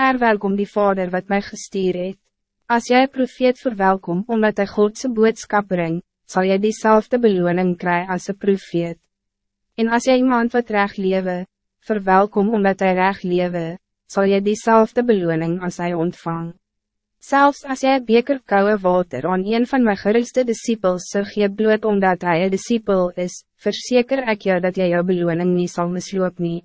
Erwerk om die Vader wat mij gestuur het. As jy profeet verwelkom omdat hy Godse boodskap bring, zal jy diezelfde beloning kry als een profeet. En als jy iemand wat recht lewe, verwelkom omdat hij recht lewe, zal jy diezelfde beloning als hij ontvang. Zelfs als jij beker koude water aan een van mijn gerulste disciples zou gee bloed omdat hij een discipel is, verzeker ik jou dat jij jouw beloning niet zal misloop nie.